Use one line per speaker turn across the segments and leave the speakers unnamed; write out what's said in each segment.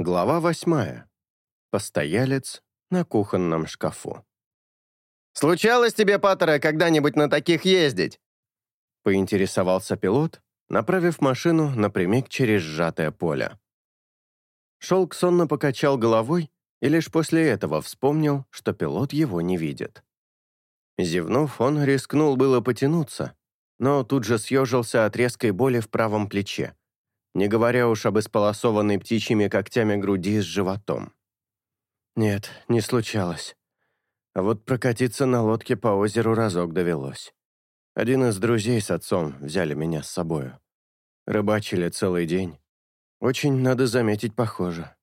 Глава восьмая. Постоялец на кухонном шкафу.
«Случалось тебе, Паттера, когда-нибудь на таких ездить?»
Поинтересовался пилот, направив машину напрямик через сжатое поле. Шелк сонно покачал головой и лишь после этого вспомнил, что пилот его не видит. Зевнув, он рискнул было потянуться, но тут же съежился от резкой боли в правом плече, не говоря уж об исполосованной птичьими когтями груди с животом. Нет, не случалось. А вот прокатиться на лодке по озеру разок довелось. Один из друзей с отцом взяли меня с собою. Рыбачили целый день. Очень, надо заметить, похоже.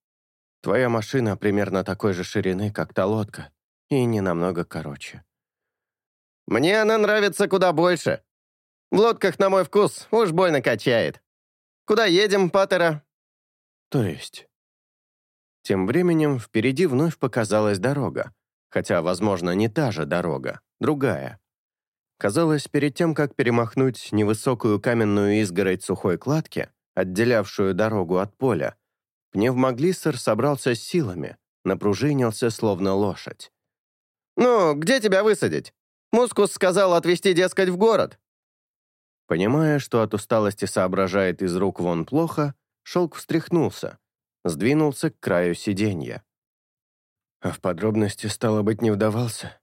Твоя машина примерно такой же ширины, как та лодка, и не намного короче.
Мне она нравится куда больше. В лодках, на мой вкус, уж больно качает. Куда едем, Паттера?»
«То есть?» Тем временем впереди вновь показалась дорога, хотя, возможно, не та же дорога, другая. Казалось, перед тем, как перемахнуть невысокую каменную изгородь сухой кладки, отделявшую дорогу от поля, пневмоглиссер собрался с силами, напружинился, словно лошадь.
«Ну, где тебя высадить? Мускус сказал отвезти, дескать, в город».
Понимая, что от усталости соображает из рук вон плохо, шелк встряхнулся, сдвинулся к краю сиденья. А в подробности, стало быть, не вдавался?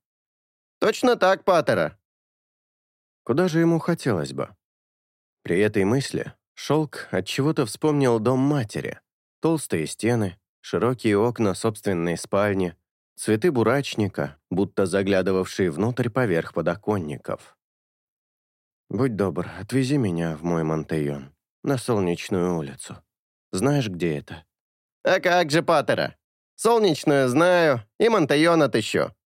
«Точно так, Паттера».
Куда же ему хотелось бы? При этой мысли шелк от чего то вспомнил дом матери. Толстые стены, широкие окна собственной спальни, Цветы бурачника, будто заглядывавшие внутрь поверх подоконников. «Будь добр, отвези меня в мой Монтейон, на Солнечную улицу. Знаешь, где это?»
«А как же, Паттера? Солнечную знаю, и Монтейон отыщу».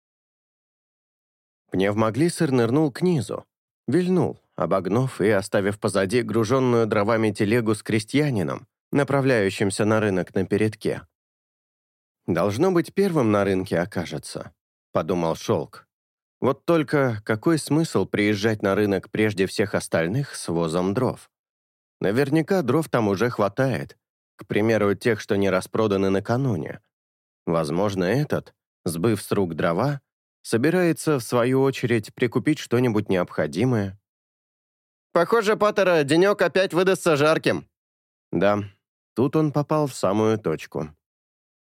Пневмоглиссер нырнул к низу, вильнул, обогнув и оставив позади груженную дровами телегу с крестьянином, направляющимся на рынок на передке. «Должно быть, первым на рынке окажется», — подумал Шелк. «Вот только какой смысл приезжать на рынок прежде всех остальных с возом дров? Наверняка дров там уже хватает, к примеру, тех, что не распроданы накануне. Возможно, этот, сбыв с рук дрова, собирается, в свою очередь, прикупить что-нибудь необходимое».
«Похоже, Паттера, денек опять выдастся жарким».
Да, тут он попал в самую точку.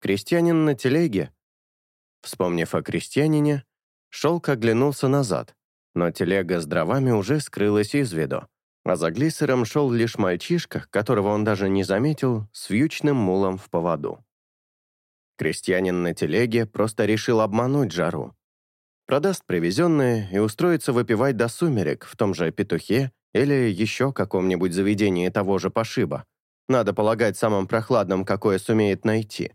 Крестьянин на телеге. Вспомнив о крестьянине, Шелк оглянулся назад, но телега с дровами уже скрылась из виду, а за глиссером шел лишь мальчишка, которого он даже не заметил, с вьючным мулом в поводу. Крестьянин на телеге просто решил обмануть жару. Продаст привезенное и устроится выпивать до сумерек в том же петухе или еще каком-нибудь заведении того же пошиба. Надо полагать, самым прохладным, какое сумеет найти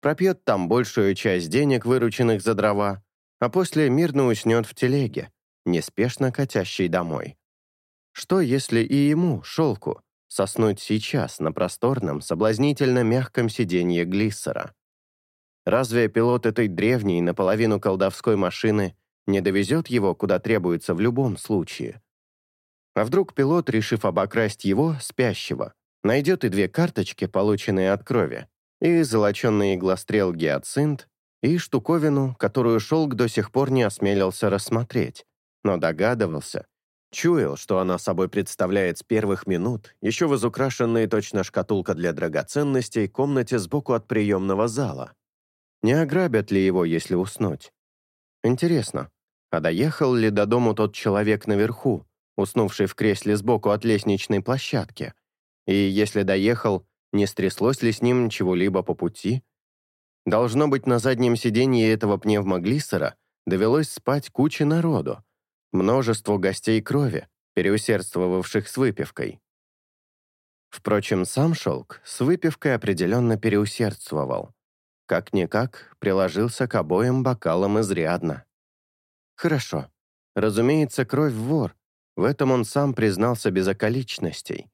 пропьет там большую часть денег, вырученных за дрова, а после мирно уснет в телеге, неспешно катящей домой. Что, если и ему, шелку, соснуть сейчас на просторном, соблазнительно мягком сиденье глиссера? Разве пилот этой древней, наполовину колдовской машины не довезет его, куда требуется в любом случае? А вдруг пилот, решив обокрасть его, спящего, найдет и две карточки, полученные от крови, и золоченный иглострел гиацинт, и штуковину, которую шелк до сих пор не осмелился рассмотреть, но догадывался, чуял, что она собой представляет с первых минут, еще в изукрашенной точно шкатулка для драгоценностей комнате сбоку от приемного зала. Не ограбят ли его, если уснуть? Интересно, а доехал ли до дому тот человек наверху, уснувший в кресле сбоку от лестничной площадки? И если доехал, не стряслось ли с ним чего-либо по пути? Должно быть, на заднем сиденье этого пневмоглиссера довелось спать куче народу, множество гостей крови, переусердствовавших с выпивкой. Впрочем, сам шелк с выпивкой определенно переусердствовал. Как-никак, приложился к обоим бокалам изрядно. Хорошо. Разумеется, кровь вор. В этом он сам признался без околичностей.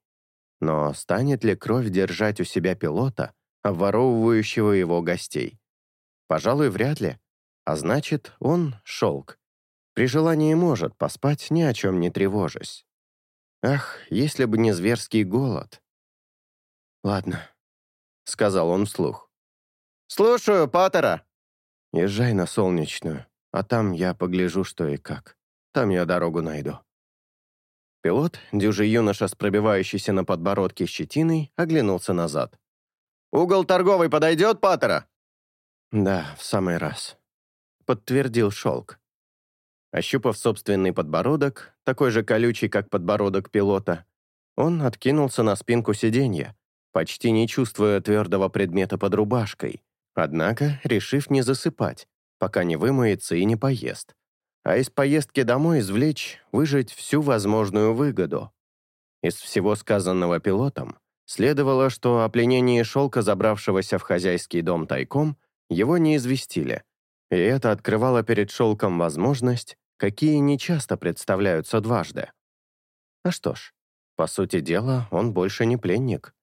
Но станет ли кровь держать у себя пилота, обворовывающего его гостей? Пожалуй, вряд ли. А значит, он — шелк. При желании может поспать, ни о чем не тревожась. Ах, если бы не зверский голод. «Ладно», — сказал он вслух.
«Слушаю, Паттера!»
«Езжай на Солнечную, а там я погляжу, что и как. Там я дорогу найду». Пилот, дюжий юноша с пробивающейся на подбородке щетиной, оглянулся назад.
«Угол торговый подойдет, Паттера?»
«Да, в самый раз», — подтвердил Шелк. Ощупав собственный подбородок, такой же колючий, как подбородок пилота, он откинулся на спинку сиденья, почти не чувствуя твердого предмета под рубашкой, однако решив не засыпать, пока не вымоется и не поест а из поездки домой извлечь, выжать всю возможную выгоду. Из всего сказанного пилотом следовало, что о пленении шелка, забравшегося в хозяйский дом тайком, его не известили, и это открывало перед шелком возможность, какие нечасто представляются дважды. А что ж, по сути дела, он больше не пленник.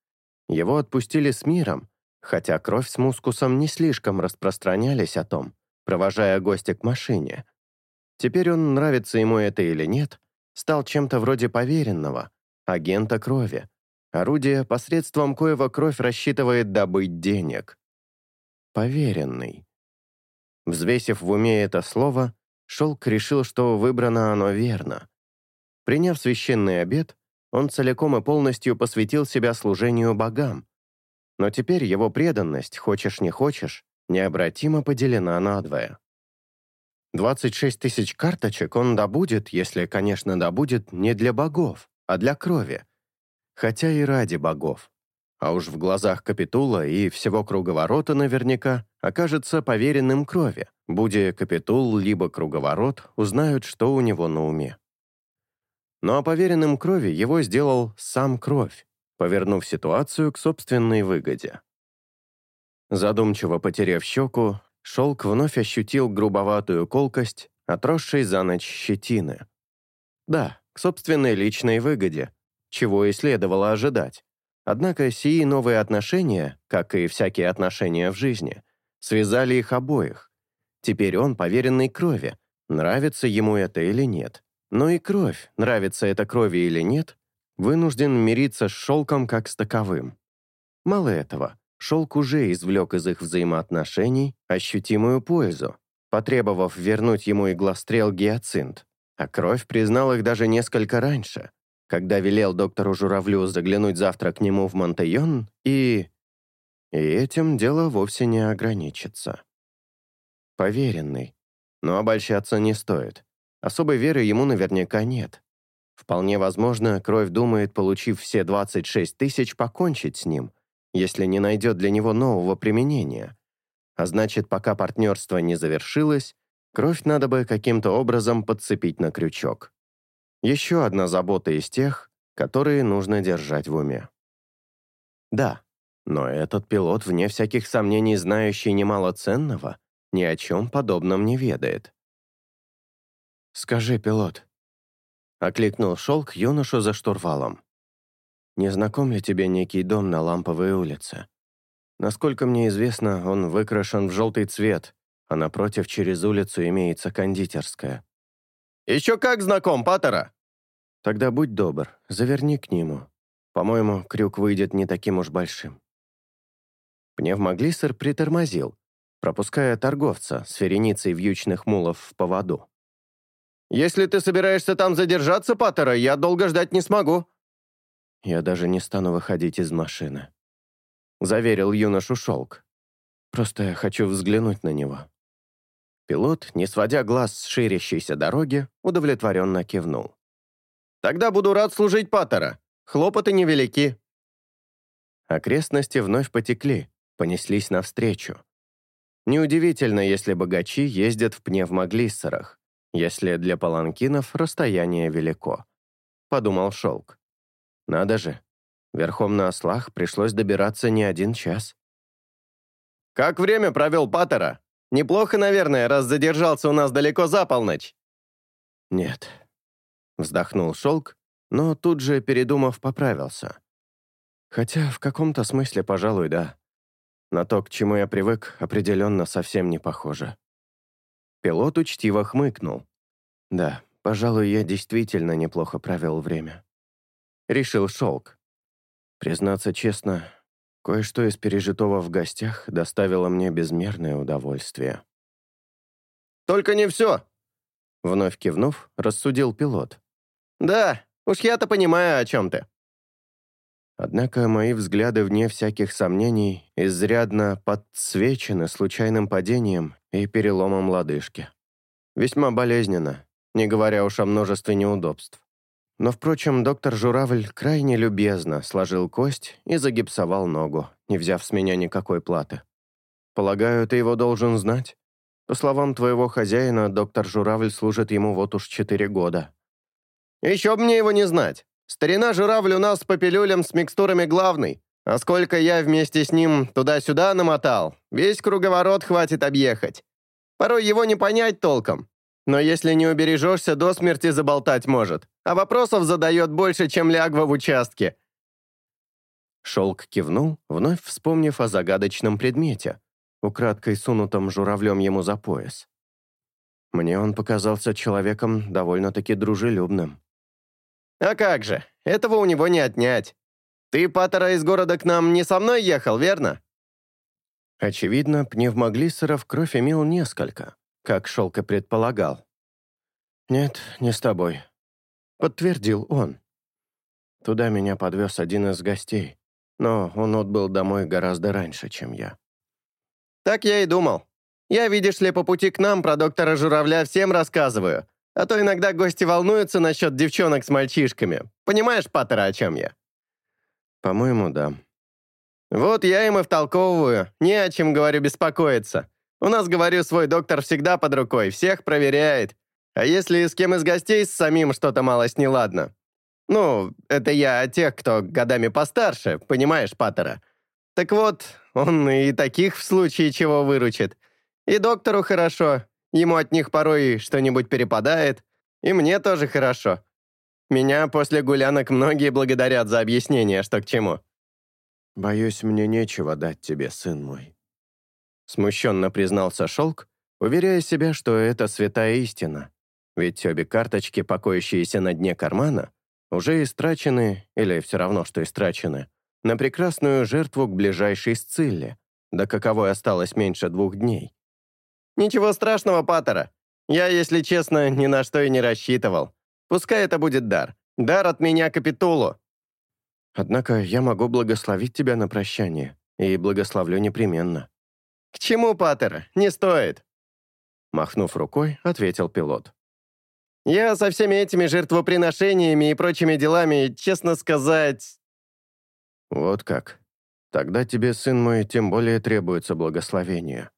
Его отпустили с миром, хотя кровь с мускусом не слишком распространялись о том, провожая гостя к машине, Теперь он, нравится ему это или нет, стал чем-то вроде поверенного, агента крови, орудие, посредством коего кровь рассчитывает добыть денег. Поверенный. Взвесив в уме это слово, Шелк решил, что выбрано оно верно. Приняв священный обет, он целиком и полностью посвятил себя служению богам. Но теперь его преданность, хочешь не хочешь, необратимо поделена надвое. 26 тысяч карточек он добудет, если, конечно, добудет не для богов, а для крови. Хотя и ради богов. А уж в глазах Капитула и всего круговорота наверняка окажется поверенным крови, будь Капитул либо круговорот узнают, что у него на уме. Ну а поверенным крови его сделал сам кровь, повернув ситуацию к собственной выгоде. Задумчиво потеряв щеку, Шелк вновь ощутил грубоватую колкость, отросшей за ночь щетины. Да, к собственной личной выгоде, чего и следовало ожидать. Однако сии новые отношения, как и всякие отношения в жизни, связали их обоих. Теперь он поверенный крови, нравится ему это или нет. Но и кровь, нравится это крови или нет, вынужден мириться с шелком как с таковым. Мало этого, Шелк уже извлек из их взаимоотношений ощутимую пользу, потребовав вернуть ему иглострел гиацинт, а кровь признал их даже несколько раньше, когда велел доктору Журавлю заглянуть завтра к нему в Монтейон и... И этим дело вовсе не ограничится. Поверенный. Но обольщаться не стоит. Особой веры ему наверняка нет. Вполне возможно, кровь думает, получив все 26 тысяч, покончить с ним — если не найдет для него нового применения. А значит, пока партнерство не завершилось, кровь надо бы каким-то образом подцепить на крючок. Еще одна забота из тех, которые нужно держать в уме. Да, но этот пилот, вне всяких сомнений знающий немало ценного, ни о чем подобном не ведает. «Скажи, пилот», — окликнул шелк юношу за штурвалом. Не знаком ли тебе некий дом на Ламповой улице? Насколько мне известно, он выкрашен в желтый цвет, а напротив через улицу имеется кондитерская.
«Еще как знаком, Паттера!»
«Тогда будь добр, заверни к нему. По-моему, крюк выйдет не таким уж большим». Пневмоглиссер притормозил, пропуская торговца с вереницей вьючных мулов в поводу.
«Если ты собираешься там задержаться, Паттера, я долго ждать не смогу.
Я даже не стану выходить из машины. Заверил юношу Шелк. Просто я хочу взглянуть на него. Пилот, не сводя глаз с ширящейся дороги, удовлетворенно кивнул.
«Тогда буду рад служить Паттера. Хлопоты невелики».
Окрестности вновь потекли, понеслись навстречу. Неудивительно, если богачи ездят в пневмоглиссерах, если для паланкинов расстояние велико. Подумал Шелк. Надо же, верхом на ослах пришлось добираться не один час.
«Как время провел Паттера? Неплохо, наверное, раз задержался у нас далеко за полночь».
«Нет», — вздохнул Шелк, но тут же, передумав, поправился. «Хотя в каком-то смысле, пожалуй, да. На то, к чему я привык, определенно совсем не похоже». Пилот учтиво хмыкнул. «Да, пожалуй, я действительно неплохо провел время» решил Шелк. Признаться честно, Кое-что из пережитого в гостях доставило мне безмерное удовольствие.
«Только не все!»
Вновь кивнув, рассудил пилот.
«Да, уж я-то понимаю, о чем ты».
Однако мои взгляды, вне всяких сомнений, изрядно подсвечены случайным падением и переломом лодыжки. Весьма болезненно, не говоря уж о множестве неудобств. Но, впрочем, доктор Журавль крайне любезно сложил кость и загипсовал ногу, не взяв с меня никакой платы. Полагаю, ты его должен знать? По словам твоего хозяина, доктор Журавль служит ему вот уж четыре года.
Еще бы мне его не знать. Старина Журавль у нас по пилюлям с микстурами главный. А сколько я вместе с ним туда-сюда намотал, весь круговорот хватит объехать. Порой его не понять толком. Но если не убережешься, до смерти заболтать может. А вопросов задает больше, чем лягва в участке.
Шелк кивнул, вновь вспомнив о загадочном предмете, украдкой сунутом журавлем ему за пояс. Мне он показался человеком довольно-таки дружелюбным.
«А как же, этого у него не отнять. Ты, Паттера, из города к нам не со мной ехал, верно?»
Очевидно, пневмоглиссеров кровь имел несколько, как Шелка предполагал. «Нет, не с тобой», — подтвердил он. Туда меня подвез один из гостей, но он отбыл домой гораздо раньше, чем я.
«Так я и думал. Я, видишь ли, по пути к нам про доктора Журавля всем рассказываю, а то иногда гости волнуются насчет девчонок с мальчишками. Понимаешь, Паттера, о чем я?»
«По-моему, да».
«Вот я им и втолковываю. Не о чем, говорю, беспокоиться. У нас, говорю, свой доктор всегда под рукой, всех проверяет. А если с кем из гостей с самим что-то малость неладно? Ну, это я о тех, кто годами постарше, понимаешь, Паттера. Так вот, он и таких в случае чего выручит. И доктору хорошо, Ему от них порой что-нибудь перепадает, и мне тоже хорошо. Меня после гулянок многие благодарят за объяснение, что к чему».
«Боюсь, мне нечего дать тебе, сын мой». Смущенно признался Шелк, уверяя себя, что это святая истина. Ведь обе карточки, покоящиеся на дне кармана, уже истрачены, или все равно, что истрачены, на прекрасную жертву к ближайшей Сцилле, до каковой осталось меньше двух дней.
«Ничего страшного, Паттера. Я, если честно, ни на что и не рассчитывал. Пускай это будет дар. Дар от меня капитулу».
«Однако я могу благословить тебя на прощание, и благословлю непременно».
«К чему, Паттера? Не стоит».
Махнув рукой, ответил пилот.
«Я со всеми этими жертвоприношениями и прочими делами, честно сказать...»
«Вот как. Тогда тебе, сын мой, тем более требуется благословение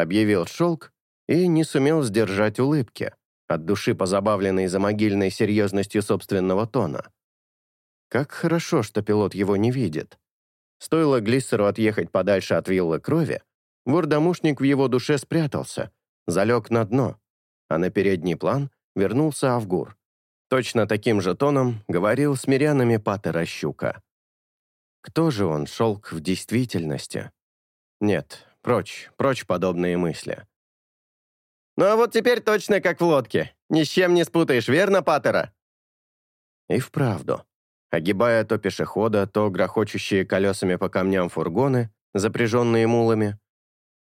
объявил Шелк и не сумел сдержать улыбки, от души позабавленной за могильной серьезностью собственного тона. Как хорошо, что пилот его не видит. Стоило Глиссеру отъехать подальше от виллы крови, вурдомушник в его душе спрятался, залег на дно, а на передний план вернулся Авгур. Точно таким же тоном говорил с мирянами Паттера Щука. Кто же он, шелк, в действительности? Нет, Прочь, прочь подобные мысли.
«Ну а вот теперь точно как в лодке. Ни с чем не спутаешь, верно, Паттера?»
И вправду. Огибая то пешехода, то грохочущие колесами по камням фургоны, запряженные мулами,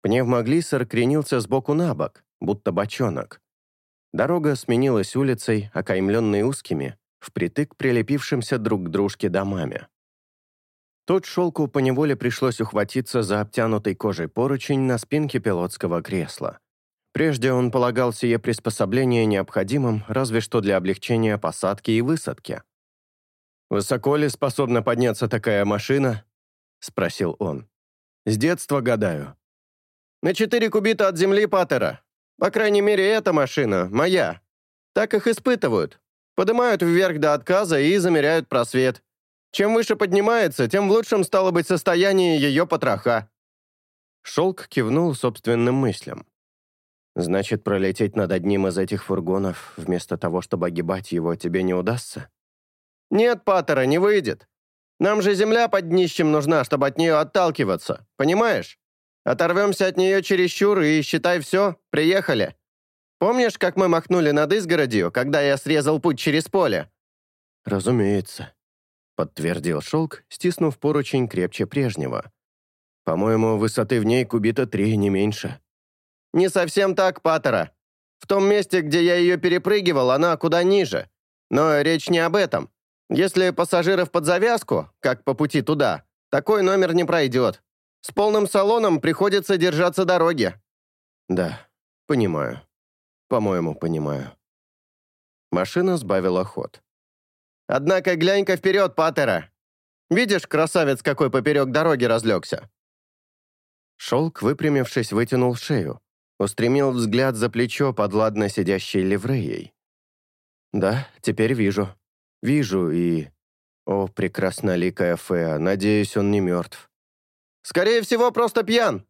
пневмоглиссер кренился сбоку на бок, будто бочонок. Дорога сменилась улицей, окаймленной узкими, впритык прилепившимся друг к дружке домами. Тут шелку поневоле пришлось ухватиться за обтянутый кожей поручень на спинке пилотского кресла. Прежде он полагал сие приспособление необходимым разве что для облегчения посадки и высадки. «Высоко ли способна подняться такая машина?» — спросил он. «С детства гадаю».
«На четыре кубита от земли Паттера. По крайней мере, эта машина, моя. Так их испытывают. Поднимают вверх до отказа и замеряют просвет. Чем выше поднимается, тем в лучшем стало быть состояние ее потроха».
Шелк кивнул собственным мыслям. «Значит, пролететь над одним из этих фургонов, вместо того, чтобы огибать его, тебе не удастся?»
«Нет, Паттера, не выйдет. Нам же земля под днищем нужна, чтобы от нее отталкиваться, понимаешь? Оторвемся от нее чересчур и, считай, все, приехали. Помнишь, как мы махнули над изгородью, когда я срезал путь через поле?»
«Разумеется», — подтвердил шелк, стиснув поручень крепче прежнего. «По-моему, высоты в ней кубита три, не меньше».
«Не совсем так, Паттера. В том месте, где я ее перепрыгивал, она куда ниже. Но речь не об этом. Если пассажиров под завязку, как по пути туда, такой номер не пройдет. С полным салоном приходится держаться дороги».
«Да, понимаю. По-моему, понимаю». Машина сбавила ход.
«Однако глянь-ка вперед, Паттера! Видишь, красавец какой поперек дороги разлегся?»
Шелк, выпрямившись, вытянул шею, устремил взгляд за плечо под ладно сидящей ливреей. «Да, теперь вижу. Вижу и... О, прекрасноликая Феа, надеюсь, он не мертв».
«Скорее всего, просто пьян.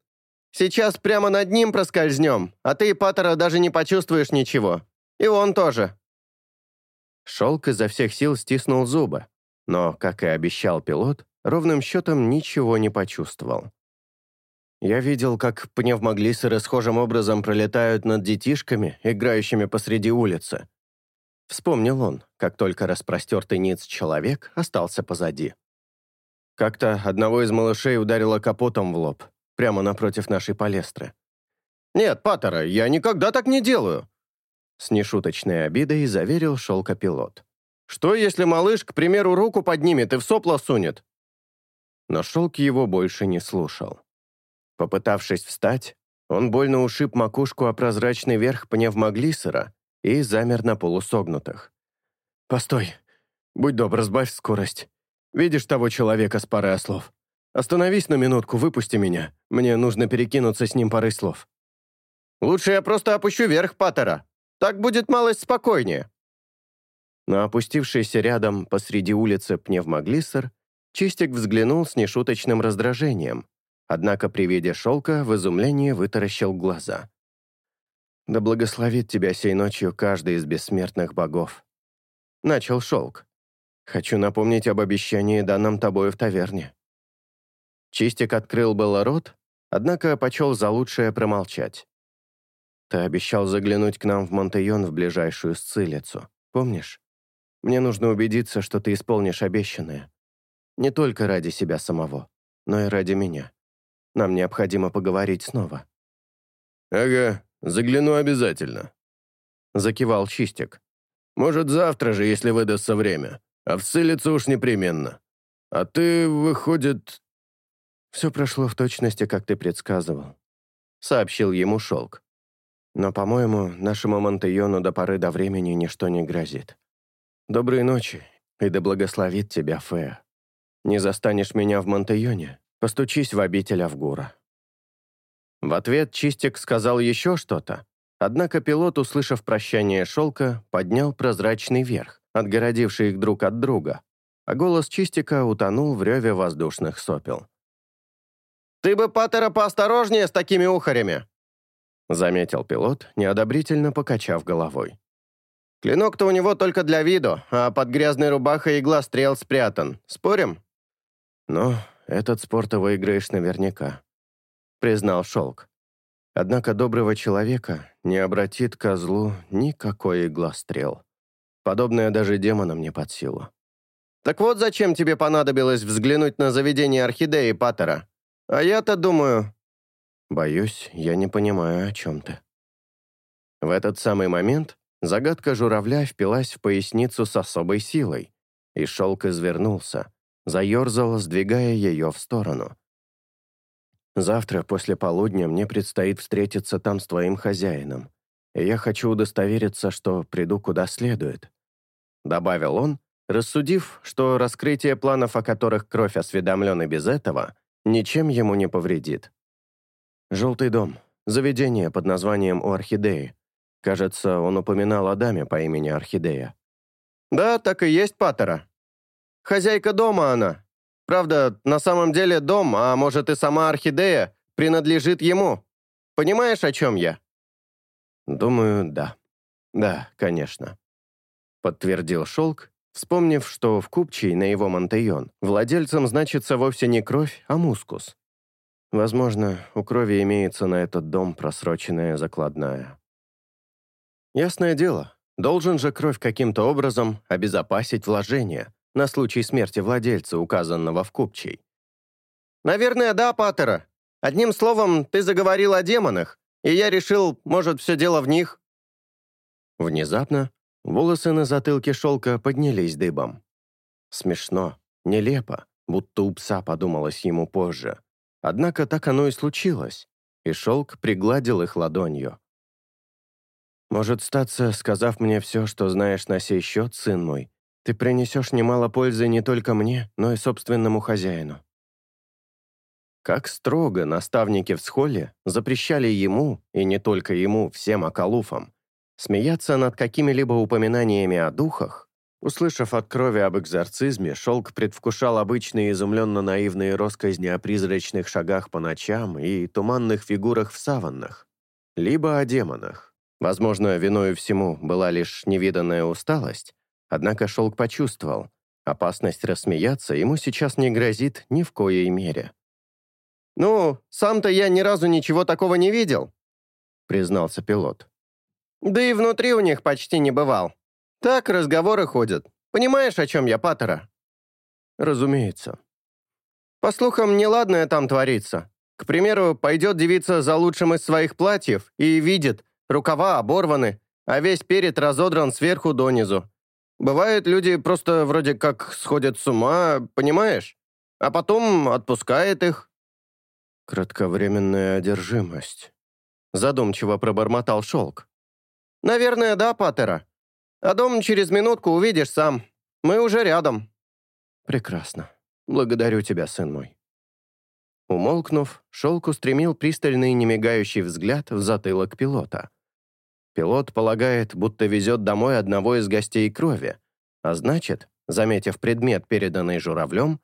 Сейчас прямо над ним проскользнем, а ты, Паттера, даже не почувствуешь ничего. И он тоже».
Шелк изо всех сил стиснул зубы, но, как и обещал пилот, ровным счетом ничего не почувствовал. Я видел, как пневмоглиссеры схожим образом пролетают над детишками, играющими посреди улицы. Вспомнил он, как только распростертый ниц человек остался позади. Как-то одного из малышей ударило капотом в лоб, прямо напротив нашей палестры.
«Нет, Паттера, я никогда так не делаю!»
С нешуточной обидой заверил шелкопилот.
«Что, если малыш, к примеру, руку поднимет и в сопло сунет?»
Но шелк его больше не слушал. Попытавшись встать, он больно ушиб макушку о прозрачный верх пневмоглиссера и замер на полусогнутых. «Постой! Будь добр, сбавь скорость. Видишь того человека с парой ослов? Остановись на минутку, выпусти меня. Мне нужно перекинуться с ним парой слов».
«Лучше я просто опущу верх Паттера. Так будет малость спокойнее».
На опустившийся рядом посреди улицы пневмоглиссер Чистик взглянул с нешуточным раздражением, Однако при виде шелка в изумлении вытаращил глаза. «Да благословит тебя сей ночью каждый из бессмертных богов». Начал шелк. «Хочу напомнить об обещании, данном тобою в таверне». Чистик открыл было рот, однако почел за лучшее промолчать. «Ты обещал заглянуть к нам в Монтейон в ближайшую сцилицу, помнишь? Мне нужно убедиться, что ты исполнишь обещанное. Не только ради себя самого, но и ради меня. Нам необходимо поговорить снова».
«Ага, загляну обязательно», — закивал Чистик. «Может, завтра же, если выдастся время. А в Сылицу уж непременно. А ты, выходит...»
«Все прошло в точности, как ты предсказывал», — сообщил ему Шелк. «Но, по-моему, нашему Монтеону до поры до времени ничто не грозит. Доброй ночи, и да благословит тебя Фея. Не застанешь меня в Монтеоне, Постучись в обитель Авгура». В ответ Чистик сказал еще что-то, однако пилот, услышав прощание шелка, поднял прозрачный верх, отгородивший их друг от друга, а голос Чистика утонул в реве воздушных сопел.
«Ты бы, Паттера, поосторожнее с такими ухарями!»
заметил пилот, неодобрительно покачав головой.
«Клинок-то у него только для виду, а под грязной рубахой игла стрел спрятан. Спорим?»
«Ну, этот спор ты выиграешь наверняка», — признал Шелк. Однако доброго человека не обратит козлу никакой иглострел. Подобное даже демонам не под силу.
«Так вот зачем тебе понадобилось взглянуть на заведение орхидеи Паттера? А я-то думаю...»
«Боюсь, я не понимаю, о чем ты». В этот самый момент загадка журавля впилась в поясницу с особой силой, и шелк извернулся, заерзал, сдвигая ее в сторону. «Завтра после полудня мне предстоит встретиться там с твоим хозяином, и я хочу удостовериться, что приду куда следует», — добавил он, рассудив, что раскрытие планов, о которых кровь осведомлен и без этого, ничем ему не повредит. «Желтый дом. Заведение под названием «У Орхидеи». Кажется, он упоминал о даме по имени Орхидея».
«Да, так и есть, Паттера», Хозяйка дома она. Правда, на самом деле дом, а может и сама орхидея, принадлежит ему. Понимаешь, о чем я?»
«Думаю, да. Да, конечно», — подтвердил Шелк, вспомнив, что в Купчей на его Монтейон владельцем значится вовсе не кровь, а мускус. Возможно, у крови имеется на этот дом просроченная закладная. Ясное дело, должен же кровь каким-то образом обезопасить вложение, на случай смерти владельца, указанного в купчей.
«Наверное, да, Паттера. Одним словом, ты заговорил о демонах, и я решил, может, все дело в них».
Внезапно волосы на затылке шелка поднялись дыбом. Смешно, нелепо, будто у пса подумалось ему позже. Однако так оно и случилось, и шелк пригладил их ладонью. «Может, статься, сказав мне все, что знаешь на сей счет, сын мой, ты принесешь немало пользы не только мне, но и собственному хозяину». Как строго наставники в схоле запрещали ему, и не только ему, всем околуфам, смеяться над какими-либо упоминаниями о духах, услышав от крови об экзорцизме, шелк предвкушал обычные изумленно-наивные росказни о призрачных шагах по ночам и туманных фигурах в саваннах, либо о демонах. Возможно, виною всему была лишь невиданная усталость, однако шелк почувствовал, опасность рассмеяться ему сейчас не грозит ни в коей мере.
«Ну, сам-то я ни разу ничего такого не видел», —
признался пилот.
«Да и внутри у них почти не бывал. Так разговоры ходят. Понимаешь, о чем я, Паттера?»
«Разумеется».
«По слухам, неладное там творится. К примеру, пойдет девица за лучшим из своих платьев и видит, рукава оборваны, а весь перед разодран сверху донизу. Бывает, люди просто вроде как сходят с ума, понимаешь? А потом отпускает их,
«Кратковременная одержимость», — задумчиво пробормотал Шелк.
«Наверное, да, Паттера. А дом через минутку увидишь сам. Мы уже рядом».
«Прекрасно. Благодарю тебя, сын мой». Умолкнув, Шелк устремил пристальный немигающий взгляд в затылок пилота. Пилот полагает, будто везет домой одного из гостей крови, а значит, заметив предмет, переданный журавлем,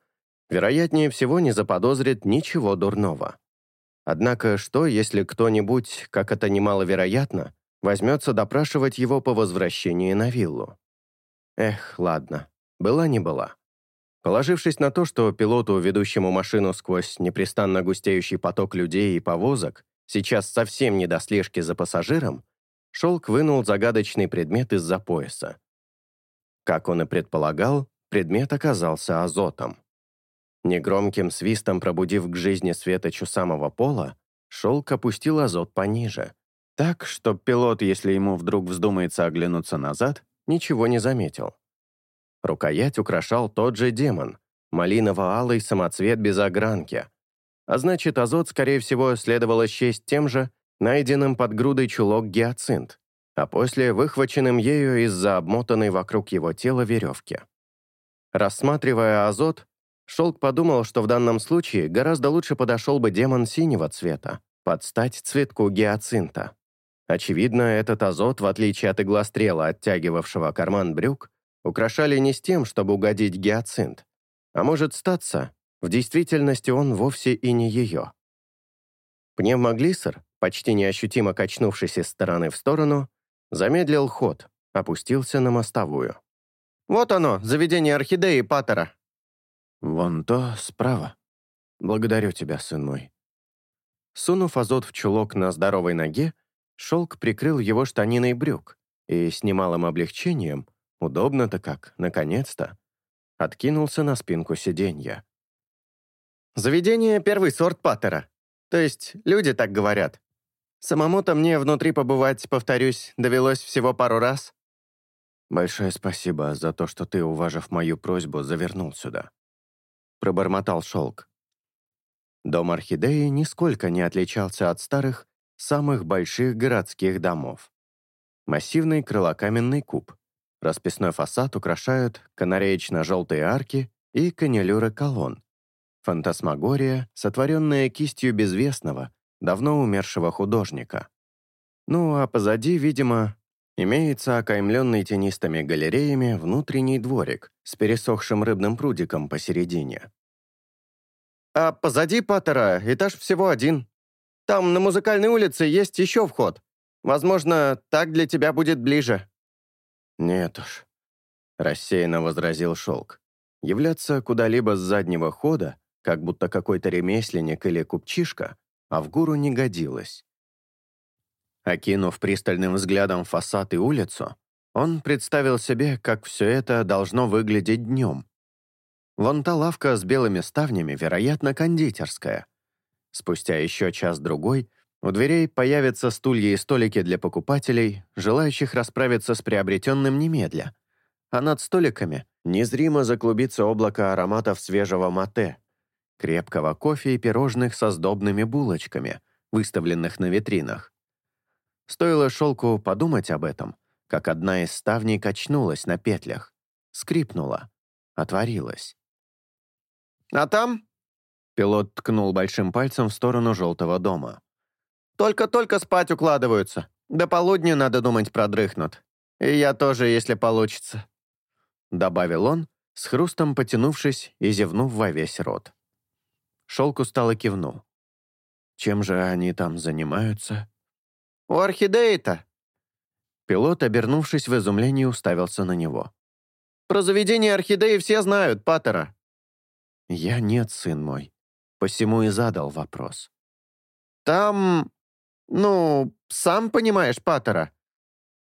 вероятнее всего не заподозрит ничего дурного. Однако что, если кто-нибудь, как это немаловероятно, возьмется допрашивать его по возвращении на виллу? Эх, ладно, была не была. Положившись на то, что пилоту, ведущему машину сквозь непрестанно густеющий поток людей и повозок, сейчас совсем не до слежки за пассажиром, Шелк вынул загадочный предмет из-за пояса. Как он и предполагал, предмет оказался азотом. Негромким свистом пробудив к жизни светочу самого пола, шелк опустил азот пониже, так, что пилот, если ему вдруг вздумается оглянуться назад, ничего не заметил. Рукоять украшал тот же демон, малиново-алый самоцвет без огранки. А значит, азот, скорее всего, следовало счесть тем же, найденным под грудой чулок гиацинт, а после выхваченным ею из-за обмотанной вокруг его тела веревки. Рассматривая азот, Шелк подумал, что в данном случае гораздо лучше подошел бы демон синего цвета, под стать цветку гиацинта. Очевидно, этот азот, в отличие от иглострела, оттягивавшего карман брюк, украшали не с тем, чтобы угодить гиацинт, а может статься, в действительности он вовсе и не ее. Пневмоглиссер, почти неощутимо качнувшись из стороны в сторону, замедлил ход, опустился на мостовую.
«Вот оно, заведение орхидеи Паттера»,
«Вон то, справа. Благодарю тебя, сын мой». Сунув азот в чулок на здоровой ноге, шелк прикрыл его штаниной брюк и с немалым облегчением, удобно-то как, наконец-то, откинулся на спинку сиденья.
«Заведение первый сорт Паттера. То есть люди так говорят. Самому-то мне внутри побывать, повторюсь, довелось всего пару раз».
«Большое спасибо за то, что ты, уважив мою просьбу, завернул сюда», пробормотал шелк. Дом орхидеи нисколько не отличался от старых, самых больших городских домов. Массивный крылокаменный куб. Расписной фасад украшают канареечно-желтые арки и канилюры колонн. Фантасмагория, сотворенная кистью безвестного, давно умершего художника. Ну а позади, видимо, имеется окаймленный тенистыми галереями внутренний дворик с пересохшим рыбным прудиком посередине.
«А позади Паттера этаж всего один. Там на музыкальной улице есть еще вход. Возможно, так для тебя будет ближе».
«Нет уж», — рассеянно возразил Шелк. «Являться куда-либо с заднего хода, как будто какой-то ремесленник или купчишка, а в гуру не годилось. Окинув пристальным взглядом фасад и улицу, он представил себе, как все это должно выглядеть днем, Вон та лавка с белыми ставнями, вероятно, кондитерская. Спустя еще час-другой у дверей появятся стулья и столики для покупателей, желающих расправиться с приобретенным немедля. А над столиками незримо заклубится облако ароматов свежего мате, крепкого кофе и пирожных со сдобными булочками, выставленных на витринах. Стоило шелку подумать об этом, как одна из ставней качнулась на петлях, скрипнула, отворилась.
«А там?»
Пилот ткнул большим пальцем в сторону желтого дома.
Только-только спать укладываются. До полудня, надо думать, продрыхнут. И я тоже, если получится», —
добавил он, с хрустом потянувшись и зевнув во весь рот. Шелк устало кивнул. «Чем же они там занимаются?»
«У орхидеи-то».
Пилот, обернувшись в изумлении, уставился на него.
«Про заведение орхидеи все знают, Паттера».
«Я нет, сын мой. Посему и задал вопрос».
«Там ну, сам понимаешь, Паттера.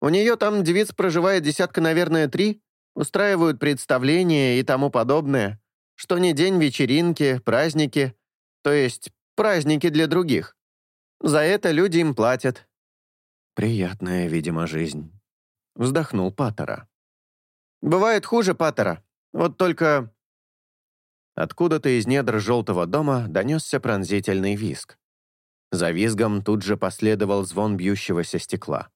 У нее там девиц проживает десятка, наверное, три, устраивают представления и тому подобное. Что не день вечеринки, праздники, то есть праздники для других. За это люди им платят.
Приятная, видимо, жизнь. Вздохнул Паттера.
Бывает хуже, Паттера. Вот только...
Откуда-то из недр желтого дома донесся пронзительный виск. За визгом тут же последовал звон бьющегося стекла.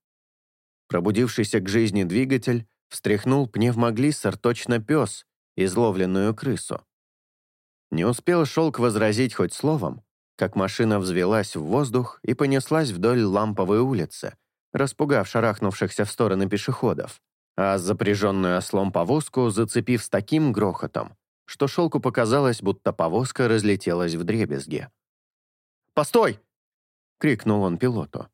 Пробудившийся к жизни двигатель встряхнул пневмоглиссер точно пес, изловленную крысу. Не успел Шелк возразить хоть словом, как машина взвелась в воздух и понеслась вдоль ламповой улицы, распугав шарахнувшихся в стороны пешеходов, а запряженную ослом повозку зацепив с таким грохотом, что Шелку показалось, будто повозка разлетелась в дребезги.
«Постой!»
крикнул он пилоту.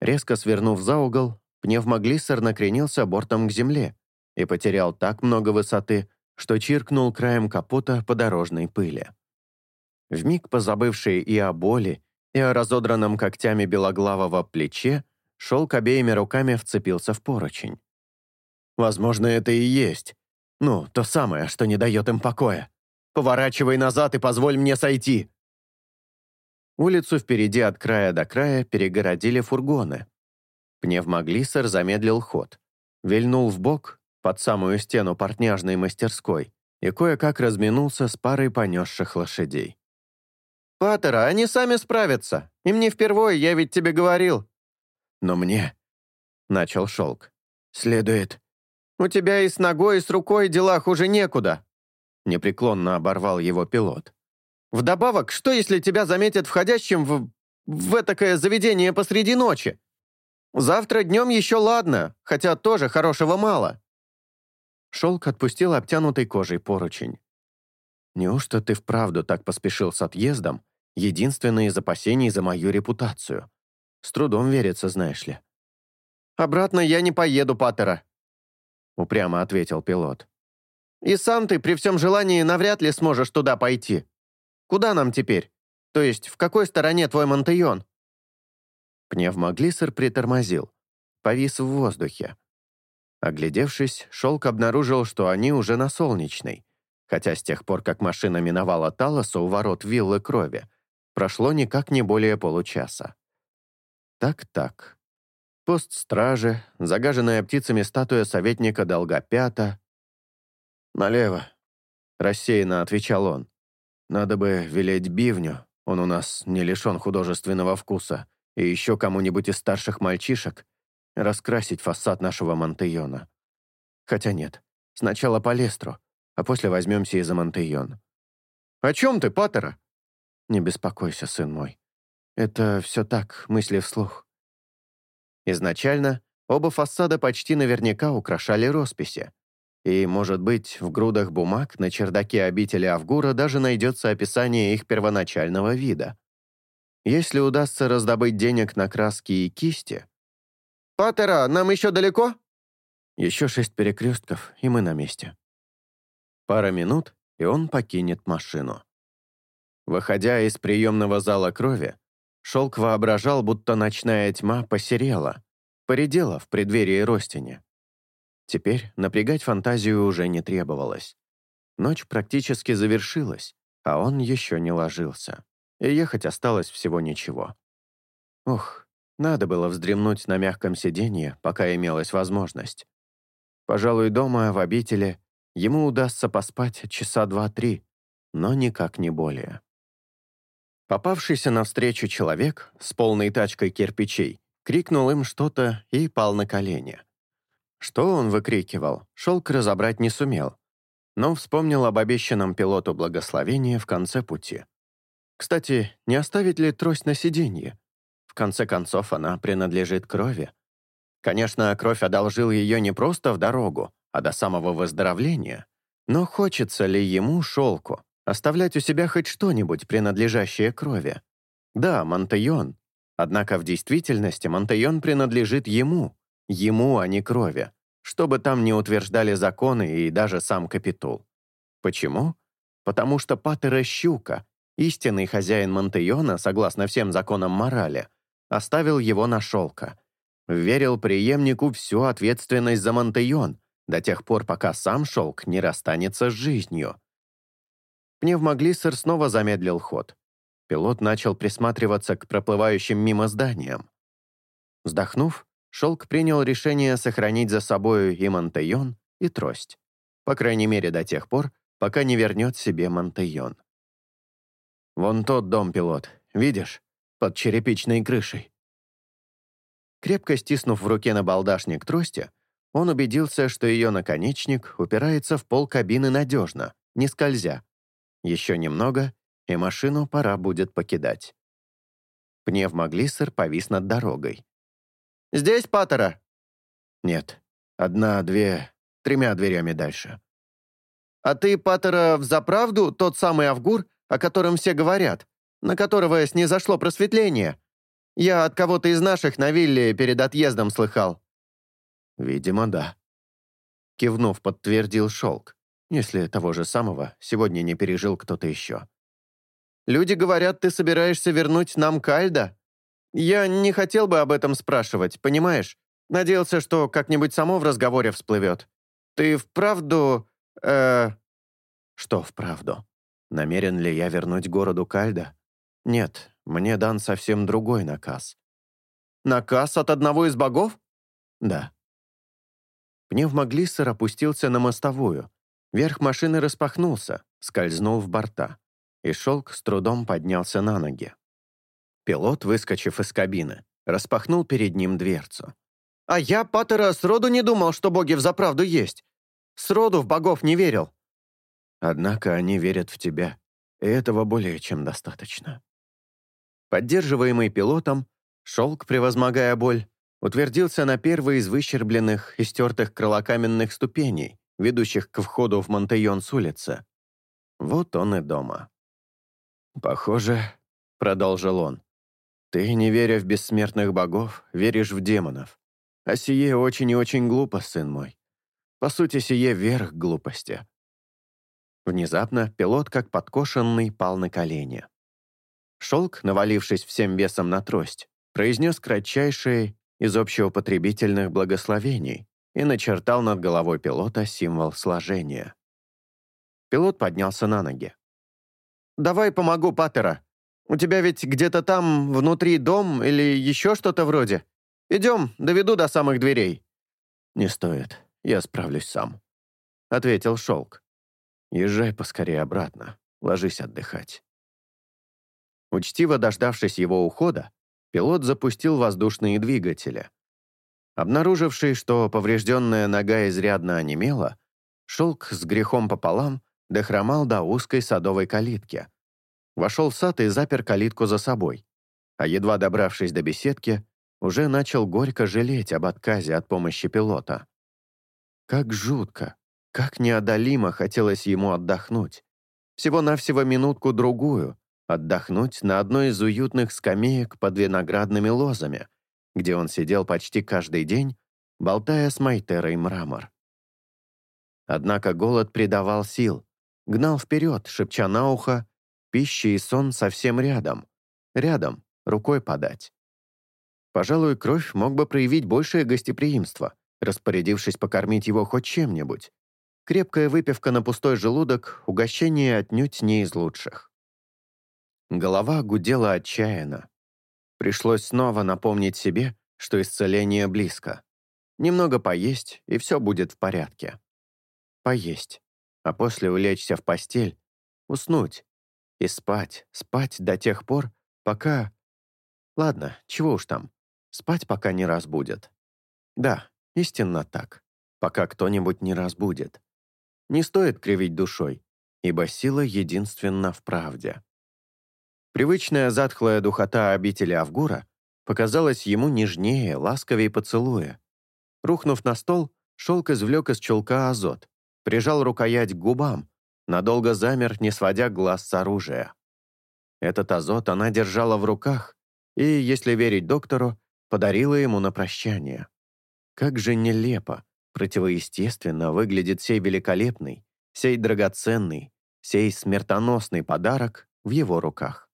Резко свернув за угол, пневмоглиссер накренился бортом к земле и потерял так много высоты, что чиркнул краем капота по дорожной пыли. Вмиг позабывший и о боли, и о разодранном когтями белоглавого плече, шелк обеими руками вцепился в поручень. «Возможно, это и есть. Ну, то самое, что не дает им покоя. Поворачивай назад и позволь мне сойти!» Улицу впереди от края до края перегородили фургоны. Пневмоглиссер замедлил ход, вильнул в бок под самую стену портняжной мастерской и кое-как разминулся с парой понесших лошадей.
«Паттера, они сами справятся. Им не впервой, я ведь тебе говорил».
«Но мне...» — начал Шелк. «Следует...»
«У тебя и с ногой, и с рукой дела хуже некуда», —
непреклонно оборвал его пилот.
Вдобавок, что если тебя заметят входящим в... в этакое заведение посреди ночи? Завтра днем еще ладно, хотя тоже хорошего мало».
Шелк отпустил обтянутый кожей поручень. «Неужто ты вправду так поспешил с отъездом, единственное из опасений за мою репутацию? С трудом верится, знаешь ли».
«Обратно я не поеду, Паттера», —
упрямо ответил пилот.
«И сам ты при всем желании навряд ли сможешь туда пойти. Куда нам теперь? То есть, в какой стороне твой Монтеон?»
Пневмоглиссер притормозил, повис в воздухе. Оглядевшись, Шелк обнаружил, что они уже на Солнечной, хотя с тех пор, как машина миновала Талоса у ворот виллы крови, прошло никак не более получаса. Так-так. Пост стражи, загаженная птицами статуя советника Долгопята. «Налево», — рассеянно отвечал он. Надо бы велеть бивню, он у нас не лишен художественного вкуса, и еще кому-нибудь из старших мальчишек раскрасить фасад нашего Монтейона. Хотя нет, сначала по Лестру, а после возьмемся и за Монтейон.
«О чем ты, Паттера?»
«Не беспокойся, сын мой. Это все так, мысли вслух». Изначально оба фасада почти наверняка украшали росписи, и, может быть, в грудах бумаг на чердаке обители Авгура даже найдется описание их первоначального вида. Если удастся раздобыть денег на краски и кисти...
«Паттера, нам еще далеко?»
Еще шесть перекрестков, и мы на месте. Пара минут, и он покинет машину. Выходя из приемного зала крови, Шелк воображал, будто ночная тьма посерела, поредела в преддверии Ростине. Теперь напрягать фантазию уже не требовалось. Ночь практически завершилась, а он еще не ложился. И ехать осталось всего ничего. Ух, надо было вздремнуть на мягком сиденье, пока имелась возможность. Пожалуй, дома, в обители, ему удастся поспать часа два-три, но никак не более. Попавшийся навстречу человек с полной тачкой кирпичей крикнул им что-то и пал на колени. Что он выкрикивал, Шелк разобрать не сумел, но вспомнил об обещанном пилоту благословения в конце пути. Кстати, не оставить ли трость на сиденье? В конце концов, она принадлежит крови. Конечно, кровь одолжил ее не просто в дорогу, а до самого выздоровления. Но хочется ли ему, шелку, оставлять у себя хоть что-нибудь, принадлежащее крови? Да, Монтайон. Однако в действительности Монтайон принадлежит ему, ему, а не крови, что бы там ни утверждали законы и даже сам Капитул. Почему? Потому что Паттера Щука, истинный хозяин Монтайона, согласно всем законам морали, оставил его на шелка. Верил преемнику всю ответственность за Монтайон, до тех пор, пока сам шелк не расстанется с жизнью. Пневмоглиссер снова замедлил ход. Пилот начал присматриваться к проплывающим мимо зданиям. Вздохнув, Шелк принял решение сохранить за собою и Монтейон, и трость. По крайней мере, до тех пор, пока не вернет себе Монтейон. «Вон тот дом, пилот, видишь? Под черепичной крышей». Крепко стиснув в руке набалдашник трости, он убедился, что ее наконечник упирается в пол кабины надежно, не скользя. Еще немного, и машину пора будет покидать. Пневмоглиссер повис над дорогой.
«Здесь Паттера?»
«Нет. Одна, две, тремя дверями дальше».
«А ты, Паттера, взаправду тот самый Авгур, о котором все говорят, на которого снизошло просветление? Я от кого-то из наших на вилле перед отъездом слыхал».
«Видимо, да». Кивнув, подтвердил Шелк, если того же самого сегодня не пережил кто-то еще.
«Люди говорят, ты собираешься вернуть нам Кальда?» «Я не хотел бы об этом спрашивать, понимаешь? Надеялся, что как-нибудь само в разговоре всплывет. Ты вправду... э
«Что вправду? Намерен ли я вернуть городу Кальда? Нет, мне дан совсем другой наказ».
«Наказ от одного из богов?»
«Да». Пневмоглиссер опустился на мостовую. Верх машины распахнулся, скользнул в борта, и шелк с трудом поднялся на ноги. Пилот, выскочив из кабины, распахнул перед ним дверцу.
«А я, Паттера, сроду не думал, что боги взаправду есть. Сроду в богов не верил».
«Однако они верят в тебя, и этого более чем достаточно». Поддерживаемый пилотом, шелк, превозмогая боль, утвердился на первой из выщербленных и стертых крылокаменных ступеней, ведущих к входу в Монтейон с улицы. Вот он и дома. «Похоже», — продолжил он, ты, не веря в бессмертных богов, веришь в демонов. А сие очень и очень глупо, сын мой. По сути, сие верх глупости». Внезапно пилот, как подкошенный, пал на колени. Шелк, навалившись всем весом на трость, произнес кратчайшие из общеупотребительных благословений и начертал над головой пилота символ сложения. Пилот поднялся на ноги.
«Давай помогу, Паттера», у тебя ведь где-то там внутри дом или еще что-то вроде? Идем, доведу до самых дверей».
«Не стоит, я справлюсь сам», — ответил Шелк. «Езжай поскорее обратно, ложись отдыхать». Учтиво дождавшись его ухода, пилот запустил воздушные двигатели. Обнаруживший, что поврежденная нога изрядно онемела, Шелк с грехом пополам дохромал до узкой садовой калитки — Вошел в сад и запер калитку за собой. А едва добравшись до беседки, уже начал горько жалеть об отказе от помощи пилота. Как жутко, как неодолимо хотелось ему отдохнуть. Всего-навсего минутку-другую, отдохнуть на одной из уютных скамеек под виноградными лозами, где он сидел почти каждый день, болтая с Майтерой мрамор. Однако голод придавал сил, гнал вперед, шепча на ухо Пища и сон совсем рядом. Рядом, рукой подать. Пожалуй, кровь мог бы проявить большее гостеприимство, распорядившись покормить его хоть чем-нибудь. Крепкая выпивка на пустой желудок — угощение отнюдь не из лучших. Голова гудела отчаянно. Пришлось снова напомнить себе, что исцеление близко. Немного поесть, и все будет в порядке. Поесть, а после улечься в постель, уснуть и спать, спать до тех пор, пока... Ладно, чего уж там, спать пока не разбудят. Да, истинно так, пока кто-нибудь не разбудит. Не стоит кривить душой, ибо сила единственна в правде. Привычная затхлая духота обители Авгура показалась ему нежнее, ласковее поцелуя. Рухнув на стол, шелк извлек из чулка азот, прижал рукоять к губам, надолго замер, не сводя глаз с оружия. Этот азот она держала в руках и, если верить доктору, подарила ему на прощание. Как же нелепо, противоестественно выглядит сей великолепный, сей драгоценный, сей смертоносный подарок в его руках.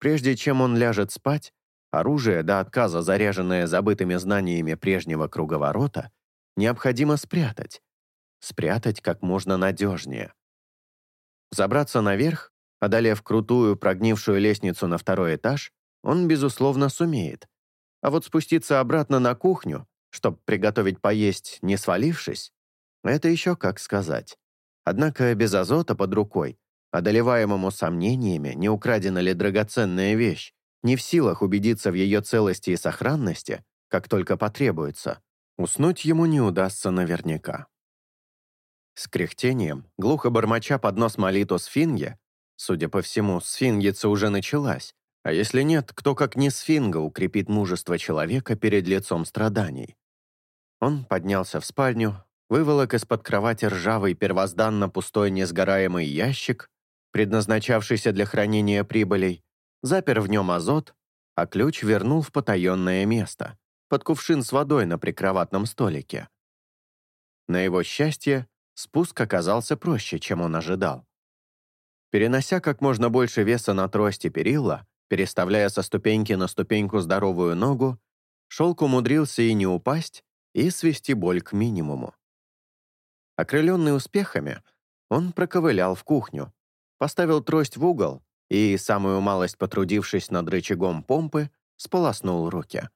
Прежде чем он ляжет спать, оружие до отказа, заряженное забытыми знаниями прежнего круговорота, необходимо спрятать. Спрятать как можно надежнее. Забраться наверх, одолев крутую прогнившую лестницу на второй этаж, он, безусловно, сумеет. А вот спуститься обратно на кухню чтобы приготовить поесть, не свалившись, это еще как сказать. Однако без азота под рукой, одолеваемому сомнениями, не украдена ли драгоценная вещь, не в силах убедиться в ее целости и сохранности, как только потребуется, уснуть ему не удастся наверняка. С кряхтением, глухо бормоча под нос молитву сфинге, судя по всему, сфингица уже началась, а если нет, кто как не сфинга укрепит мужество человека перед лицом страданий. Он поднялся в спальню, выволок из-под кровати ржавый первозданно пустой несгораемый ящик, предназначавшийся для хранения прибылей, запер в нем азот, а ключ вернул в потаенное место, под кувшин с водой на прикроватном столике. На его счастье, спуск оказался проще, чем он ожидал. Перенося как можно больше веса на трости перила, переставляя со ступеньки на ступеньку здоровую ногу, шелк умудрился и не упасть, и свести боль к минимуму. Окрыленный успехами, он проковылял в кухню, поставил трость в угол и, самую малость потрудившись над рычагом помпы, сполоснул руки.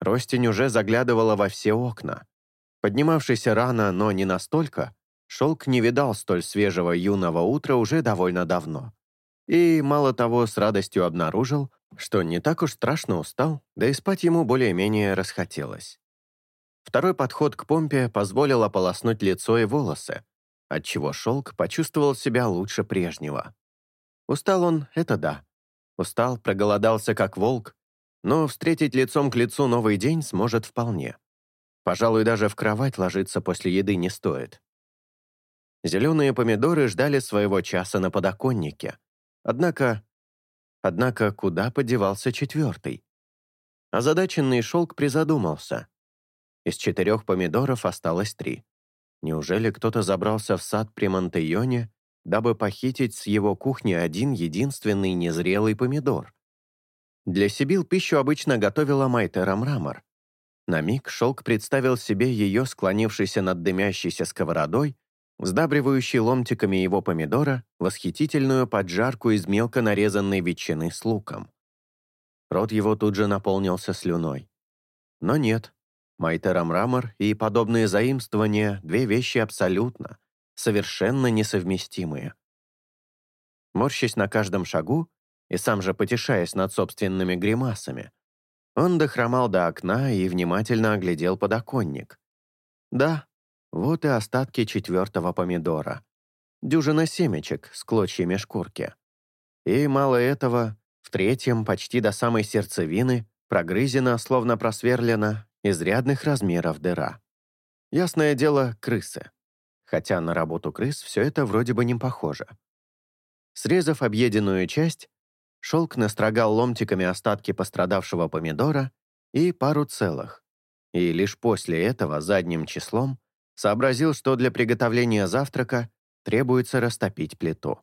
Ростень уже заглядывала во все окна. Поднимавшийся рано, но не настолько, шелк не видал столь свежего юного утра уже довольно давно. И, мало того, с радостью обнаружил, что не так уж страшно устал, да и спать ему более-менее расхотелось. Второй подход к помпе позволил ополоснуть лицо и волосы, отчего шелк почувствовал себя лучше прежнего. Устал он, это да. Устал, проголодался как волк, но встретить лицом к лицу новый день сможет вполне. Пожалуй, даже в кровать ложиться после еды не стоит. Зеленые помидоры ждали своего часа на подоконнике. Однако... Однако куда подевался четвертый? Озадаченный шелк призадумался. Из четырех помидоров осталось три. Неужели кто-то забрался в сад при Монтейоне, дабы похитить с его кухни один единственный незрелый помидор? Для Сибил пищу обычно готовила Майтера Мрамор. На миг Шелк представил себе ее, склонившейся над дымящейся сковородой, сдабривающей ломтиками его помидора, восхитительную поджарку из мелко нарезанной ветчины с луком. Рот его тут же наполнился слюной. Но нет, Майтера Мрамор и подобные заимствования — две вещи абсолютно, совершенно несовместимые. Морщась на каждом шагу и сам же потешаясь над собственными гримасами, он дохромал до окна и внимательно оглядел подоконник. Да, вот и остатки четвертого помидора. Дюжина семечек с клочьями шкурки. И мало этого, в третьем, почти до самой сердцевины, прогрызено, словно просверлено, изрядных размеров дыра. Ясное дело, крысы. Хотя на работу крыс все это вроде бы не похоже. Срезав объеденную часть, шелк настрогал ломтиками остатки пострадавшего помидора и пару целых. И лишь после этого задним числом сообразил, что для приготовления завтрака требуется растопить плиту.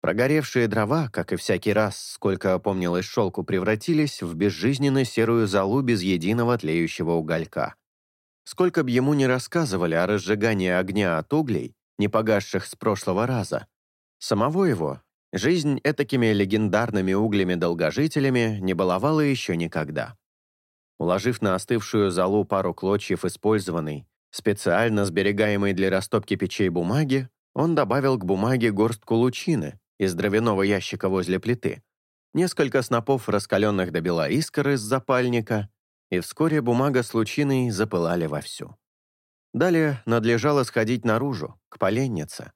Прогоревшие дрова, как и всякий раз, сколько помнилось шелку, превратились в безжизненную серую золу без единого тлеющего уголька. Сколько б ему ни рассказывали о разжигании огня от углей, не погасших с прошлого раза, самого его жизнь этакими легендарными углями-долгожителями не баловала еще никогда. Уложив на остывшую золу пару клочьев использованной, специально сберегаемой для растопки печей бумаги, он добавил к бумаге горстку лучины из дровяного ящика возле плиты, несколько снопов раскаленных до бела искр из запальника, и вскоре бумага с лучиной запылали вовсю. Далее надлежало сходить наружу, к поленнице.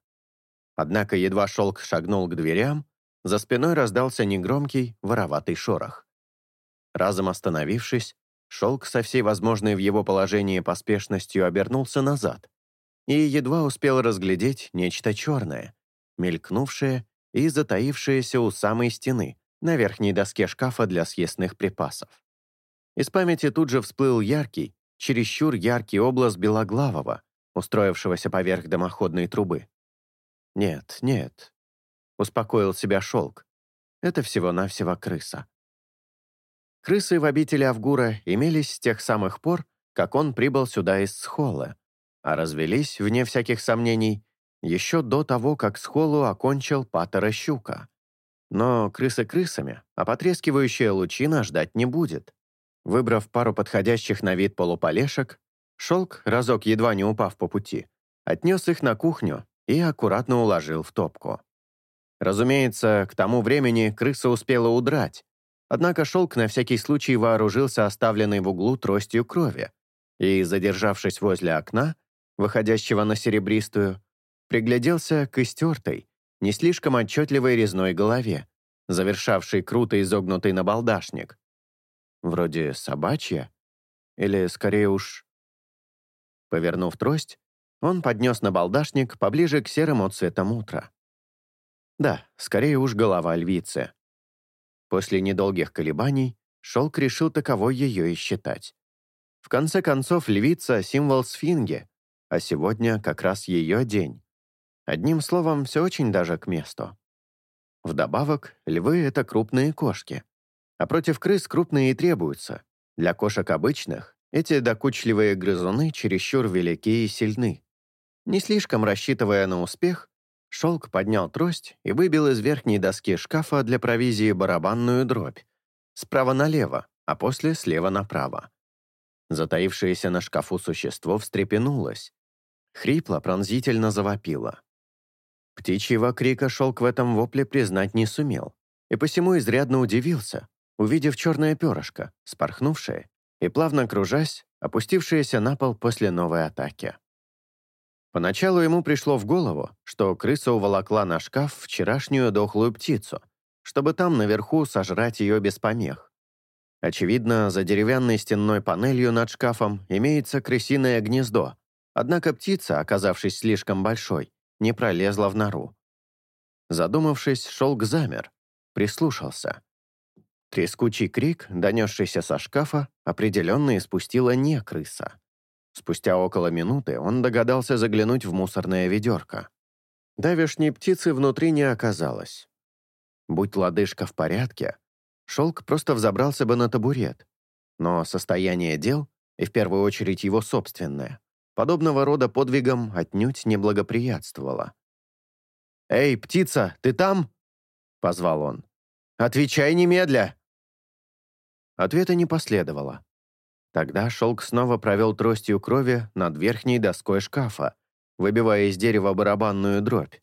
Однако едва шелк шагнул к дверям, за спиной раздался негромкий, вороватый шорох. Разом остановившись, шелк со всей возможной в его положении поспешностью обернулся назад и едва успел разглядеть нечто черное, мелькнувшее и затаившееся у самой стены, на верхней доске шкафа для съестных припасов. Из памяти тут же всплыл яркий, чересчур яркий образ Белоглавого, устроившегося поверх дымоходной трубы. «Нет, нет», — успокоил себя шелк. «Это всего-навсего крыса». Крысы в обители Авгура имелись с тех самых пор, как он прибыл сюда из Схолы, а развелись, вне всяких сомнений, еще до того, как Схолу окончил Патера Щука. Но крысы крысами, а потрескивающая лучина ждать не будет. Выбрав пару подходящих на вид полуполешек, шелк, разок едва не упав по пути, отнес их на кухню и аккуратно уложил в топку. Разумеется, к тому времени крыса успела удрать, однако шелк на всякий случай вооружился оставленной в углу тростью крови и, задержавшись возле окна, выходящего на серебристую, пригляделся к истертой, не слишком отчетливой резной голове, завершавшей круто изогнутый набалдашник. Вроде собачья? Или, скорее уж... Повернув трость, он поднес набалдашник поближе к серым отцветам утра. Да, скорее уж голова львицы. После недолгих колебаний Шелк решил таковой ее и считать. В конце концов, львица — символ сфинги, а сегодня как раз ее день. Одним словом, все очень даже к месту. Вдобавок, львы — это крупные кошки. А против крыс крупные и требуются. Для кошек обычных эти докучливые грызуны чересчур велики и сильны. Не слишком рассчитывая на успех, Шелк поднял трость и выбил из верхней доски шкафа для провизии барабанную дробь. Справа налево, а после слева направо. Затаившееся на шкафу существо встрепенулось. Хрипло пронзительно завопило. Птичьего крика шелк в этом вопле признать не сумел, и посему изрядно удивился, увидев черное перышко, спорхнувшее и, плавно кружась, опустившееся на пол после новой атаки. Поначалу ему пришло в голову, что крыса уволокла на шкаф вчерашнюю дохлую птицу, чтобы там наверху сожрать ее без помех. Очевидно, за деревянной стенной панелью над шкафом имеется крысиное гнездо, однако птица, оказавшись слишком большой, не пролезла в нору. Задумавшись, шелк замер, прислушался. Трескучий крик, донесшийся со шкафа, определенно испустила не крыса. Спустя около минуты он догадался заглянуть в мусорное ведерко. Давешней птицы внутри не оказалось. Будь лодыжка в порядке, шелк просто взобрался бы на табурет. Но состояние дел, и в первую очередь его собственное, подобного рода подвигам отнюдь не благоприятствовало. «Эй, птица, ты там?» — позвал он. «Отвечай немедля!» Ответа не последовало. Тогда шелк снова провел тростью крови над верхней доской шкафа, выбивая из дерева барабанную дробь,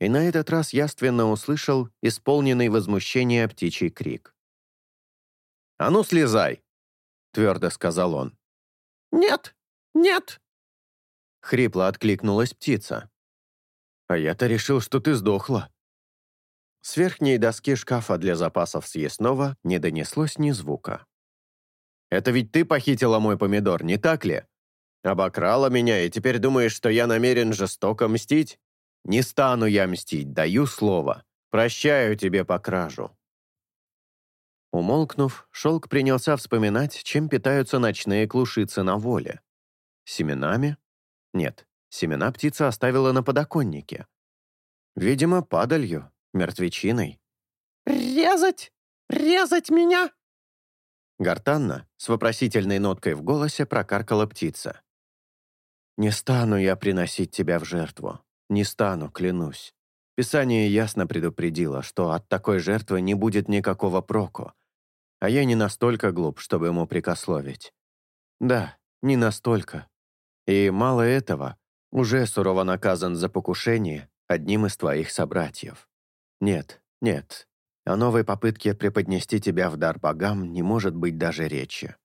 и на этот раз яственно услышал исполненный возмущения птичий крик. «А ну, слезай!» — твердо сказал он.
«Нет, нет!»
Хрипло откликнулась птица. «А я-то решил, что ты сдохла». С верхней доски шкафа для запасов съестного не донеслось ни звука. «Это ведь ты похитила мой помидор, не так ли? Обокрала меня, и теперь думаешь, что я намерен жестоко мстить? Не стану я мстить, даю слово. Прощаю тебе по кражу». Умолкнув, шелк принялся вспоминать, чем питаются ночные клушицы на воле. Семенами, нет, семена птица оставила на подоконнике. Видимо, падалью, мертвечиной.
«Резать! Резать меня!»
Гортанно, с вопросительной ноткой в голосе, прокаркала птица. «Не стану я приносить тебя в жертву. Не стану, клянусь. Писание ясно предупредило, что от такой жертвы не будет никакого проку. А я не настолько глуп, чтобы ему прикословить. Да, не настолько. И мало этого, уже сурово наказан за покушение одним из твоих собратьев. Нет, нет, о новой попытке преподнести тебя в дар богам не может быть даже речи.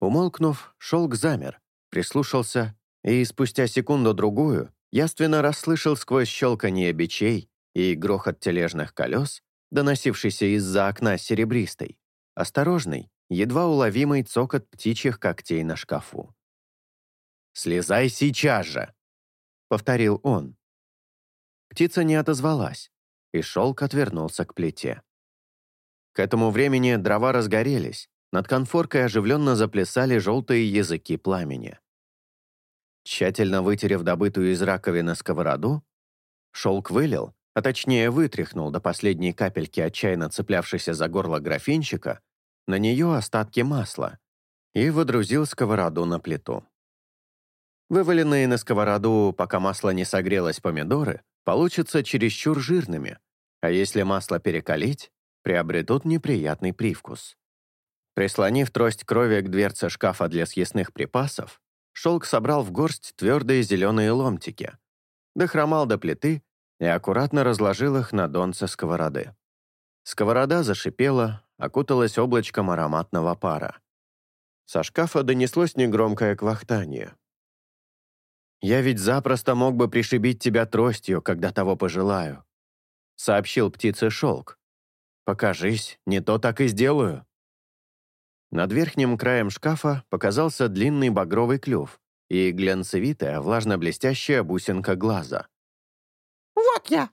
Умолкнув, шелк замер, прислушался и спустя секунду-другую яственно расслышал сквозь щелканье бичей и грохот тележных колес, доносившийся из-за окна серебристой, осторожный, едва уловимый цокот птичьих когтей на шкафу. «Слезай сейчас же!» — повторил он. Птица не отозвалась, и шелк отвернулся к плите. К этому времени дрова разгорелись, над конфоркой оживленно заплясали желтые языки пламени. Тщательно вытерев добытую из раковины сковороду, шелк вылил, а точнее вытряхнул до последней капельки отчаянно цеплявшейся за горло графинчика, на нее остатки масла и водрузил сковороду на плиту. Вываленные на сковороду, пока масло не согрелось помидоры, получатся чересчур жирными, а если масло перекалить, приобретут неприятный привкус. Прислонив трость крови к дверце шкафа для съестных припасов, Шелк собрал в горсть твердые зеленые ломтики, дохромал до плиты и аккуратно разложил их на донце сковороды. Сковорода зашипела, окуталась облачком ароматного пара. Со шкафа донеслось негромкое квахтание. «Я ведь запросто мог бы пришибить тебя тростью, когда того пожелаю», сообщил птице шелк. «Покажись, не то так и сделаю». Над верхним краем шкафа показался длинный багровый клюв и глянцевитая, влажно-блестящая бусинка глаза.
«Вот я!»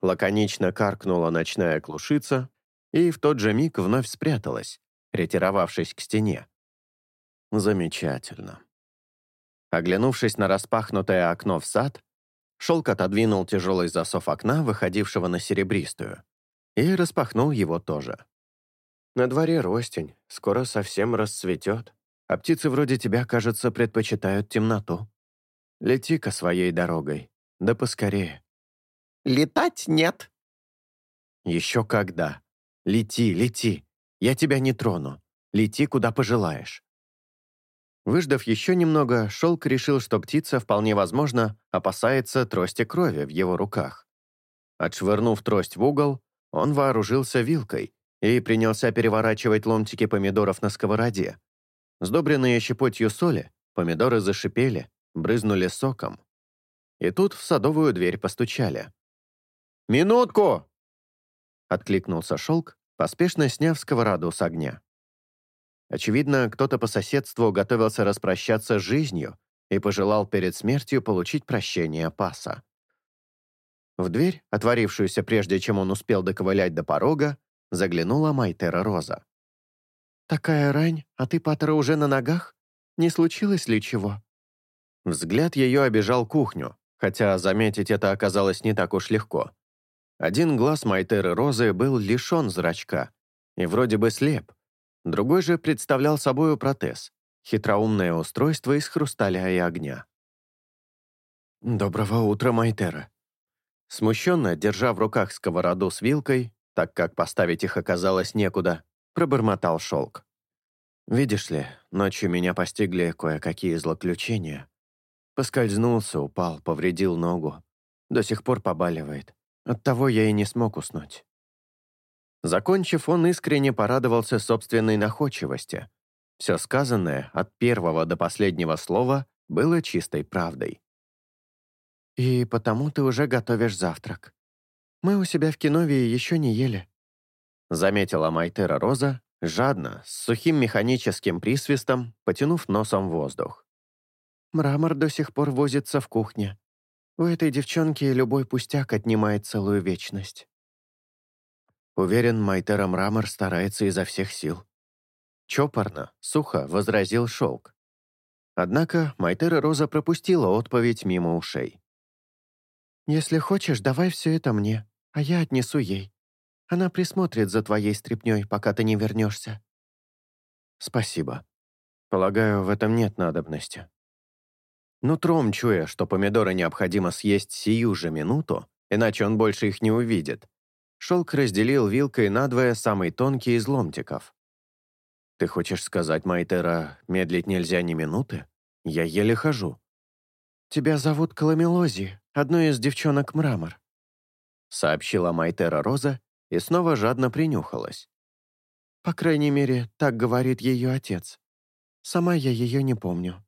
Лаконично каркнула ночная клушица и в тот же миг вновь спряталась, ретировавшись к стене. Замечательно. Оглянувшись на распахнутое окно в сад, Шелк отодвинул тяжелый засов окна, выходившего на серебристую, и распахнул его тоже. На дворе ростень, скоро совсем расцветет, а птицы вроде тебя, кажется, предпочитают темноту. Лети-ка своей дорогой, да поскорее.
Летать нет.
Еще когда. Лети, лети. Я тебя не трону. Лети, куда пожелаешь. Выждав еще немного, Шелк решил, что птица, вполне возможно, опасается трости крови в его руках. Отшвырнув трость в угол, он вооружился вилкой и принялся переворачивать ломтики помидоров на сковороде. Сдобренные щепотью соли, помидоры зашипели, брызнули соком. И тут в садовую дверь постучали. «Минутку!» — откликнулся шелк, поспешно сняв сковороду с огня. Очевидно, кто-то по соседству готовился распрощаться с жизнью и пожелал перед смертью получить прощение паса. В дверь, отворившуюся прежде, чем он успел доковылять до порога, заглянула Майтера Роза. «Такая рань, а ты, Паттера, уже на ногах? Не случилось ли чего?» Взгляд ее обижал кухню, хотя заметить это оказалось не так уж легко. Один глаз Майтеры Розы был лишен зрачка и вроде бы слеп, другой же представлял собою протез, хитроумное устройство из хрусталя и огня. «Доброго утра, Майтера!» Смущенно, держа в руках сковороду с вилкой, так как поставить их оказалось некуда, пробормотал шелк. «Видишь ли, ночью меня постигли кое-какие злоключения. Поскользнулся, упал, повредил ногу. До сих пор побаливает. Оттого я и не смог уснуть». Закончив, он искренне порадовался собственной находчивости. Все сказанное, от первого до последнего слова, было чистой правдой. «И потому ты уже готовишь завтрак», мы у себя в Киновии еще не ели», — заметила Майтера Роза, жадно, с сухим механическим присвистом, потянув носом воздух. «Мрамор до сих пор возится в кухне. У этой девчонки любой пустяк отнимает целую вечность». Уверен, Майтера Мрамор старается изо всех сил. Чопорно, сухо возразил Шелк. Однако Майтера Роза пропустила отповедь мимо ушей. «Если хочешь, давай все это мне а я отнесу ей. Она присмотрит за твоей стряпнёй, пока ты не вернешься. Спасибо. Полагаю, в этом нет надобности. Нутром чуя, что помидоры необходимо съесть сию же минуту, иначе он больше их не увидит, Шелк разделил вилкой надвое самый тонкий из ломтиков. «Ты хочешь сказать, Майтера, медлить нельзя ни минуты? Я еле хожу». «Тебя зовут Каламелози, одной из девчонок Мрамор», сообщила Майтера Роза и снова жадно принюхалась. «По крайней мере, так говорит ее отец. Сама я ее не помню».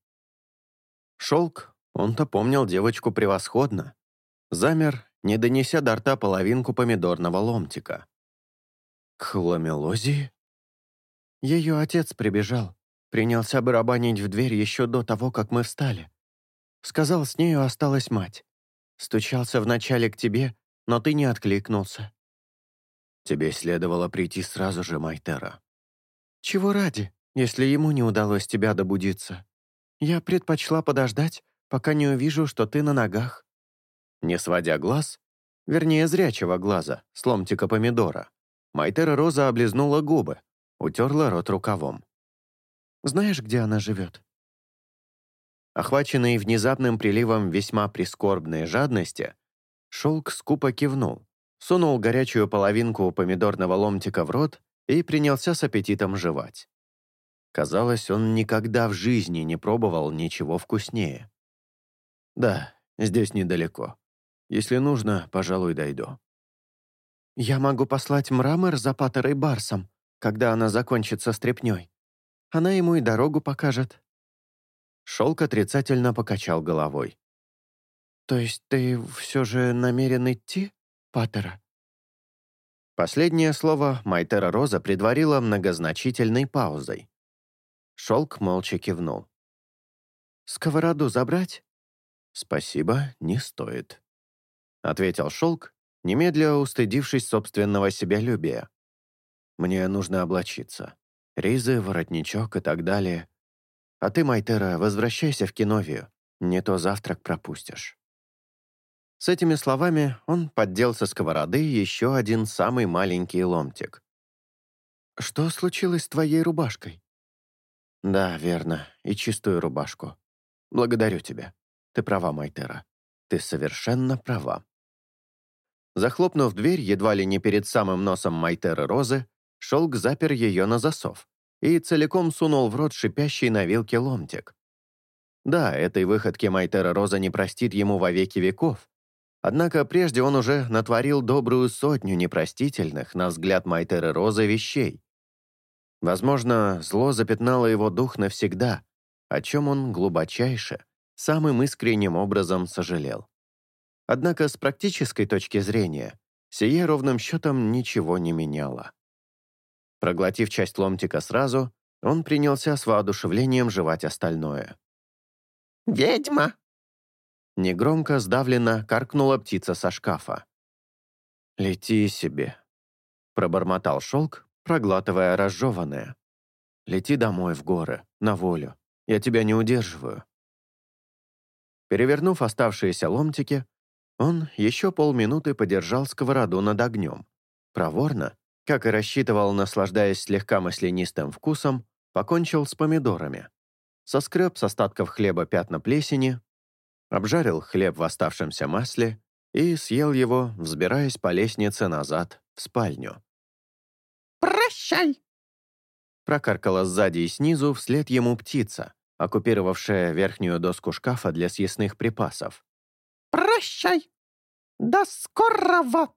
Шелк, он-то помнил девочку превосходно. Замер, не донеся до рта половинку помидорного ломтика. «К хламелозии?» Ее отец прибежал, принялся барабанить в дверь еще до того, как мы встали. Сказал, с нею осталась мать. Стучался вначале к тебе, но ты не откликнулся. Тебе следовало прийти сразу же, Майтера. Чего ради, если ему не удалось тебя добудиться? Я предпочла подождать, пока не увижу, что ты на ногах. Не сводя глаз, вернее, зрячего глаза, с ломтика помидора, Майтера Роза облизнула губы, утерла рот рукавом. «Знаешь, где она живет?» Охваченный внезапным приливом весьма прискорбной жадности, Шелк скупо кивнул, сунул горячую половинку помидорного ломтика в рот и принялся с аппетитом жевать. Казалось, он никогда в жизни не пробовал ничего вкуснее. «Да, здесь недалеко. Если нужно, пожалуй, дойду». «Я могу послать мрамор за Паттерой Барсом, когда она закончится стряпнёй. Она ему и дорогу покажет». Шелк отрицательно покачал головой. «То есть ты все же намерен идти, Паттера?» Последнее слово Майтера Роза предварила многозначительной паузой. Шелк молча кивнул. «Сковороду забрать?» «Спасибо, не стоит», — ответил Шелк, немедля устыдившись собственного себялюбия. «Мне нужно облачиться. Ризы, воротничок и так далее. А ты, Майтера, возвращайся в Киновию, не то завтрак пропустишь». С этими словами он поддел со сковороды еще один самый маленький ломтик. «Что случилось с твоей рубашкой?» «Да, верно, и чистую рубашку. Благодарю тебя. Ты права, Майтера. Ты совершенно права». Захлопнув дверь едва ли не перед самым носом Майтеры Розы, Шелк запер ее на засов и целиком сунул в рот шипящий на вилке ломтик. Да, этой выходке Майтера Роза не простит ему во веки веков, однако прежде он уже натворил добрую сотню непростительных, на взгляд Майтеры Розы, вещей. Возможно, зло запятнало его дух навсегда, о чем он глубочайше, самым искренним образом сожалел. Однако с практической точки зрения сие ровным счетом ничего не меняло. Проглотив часть ломтика сразу, он принялся с воодушевлением жевать остальное.
«Ведьма!»
Негромко, сдавленно каркнула птица со шкафа. «Лети себе», — пробормотал шелк, проглатывая разжеванное. «Лети домой в горы, на волю. Я тебя не удерживаю». Перевернув оставшиеся ломтики, он еще полминуты подержал сковороду над огнем. Проворно, как и рассчитывал, наслаждаясь слегка маслянистым вкусом, покончил с помидорами. Соскреб с остатков хлеба пятна плесени, обжарил хлеб в оставшемся масле и съел его, взбираясь по лестнице назад в спальню.
«Прощай!»
Прокаркала сзади и снизу вслед ему птица, оккупировавшая верхнюю доску шкафа для съестных припасов.
Прощай! До скорого!»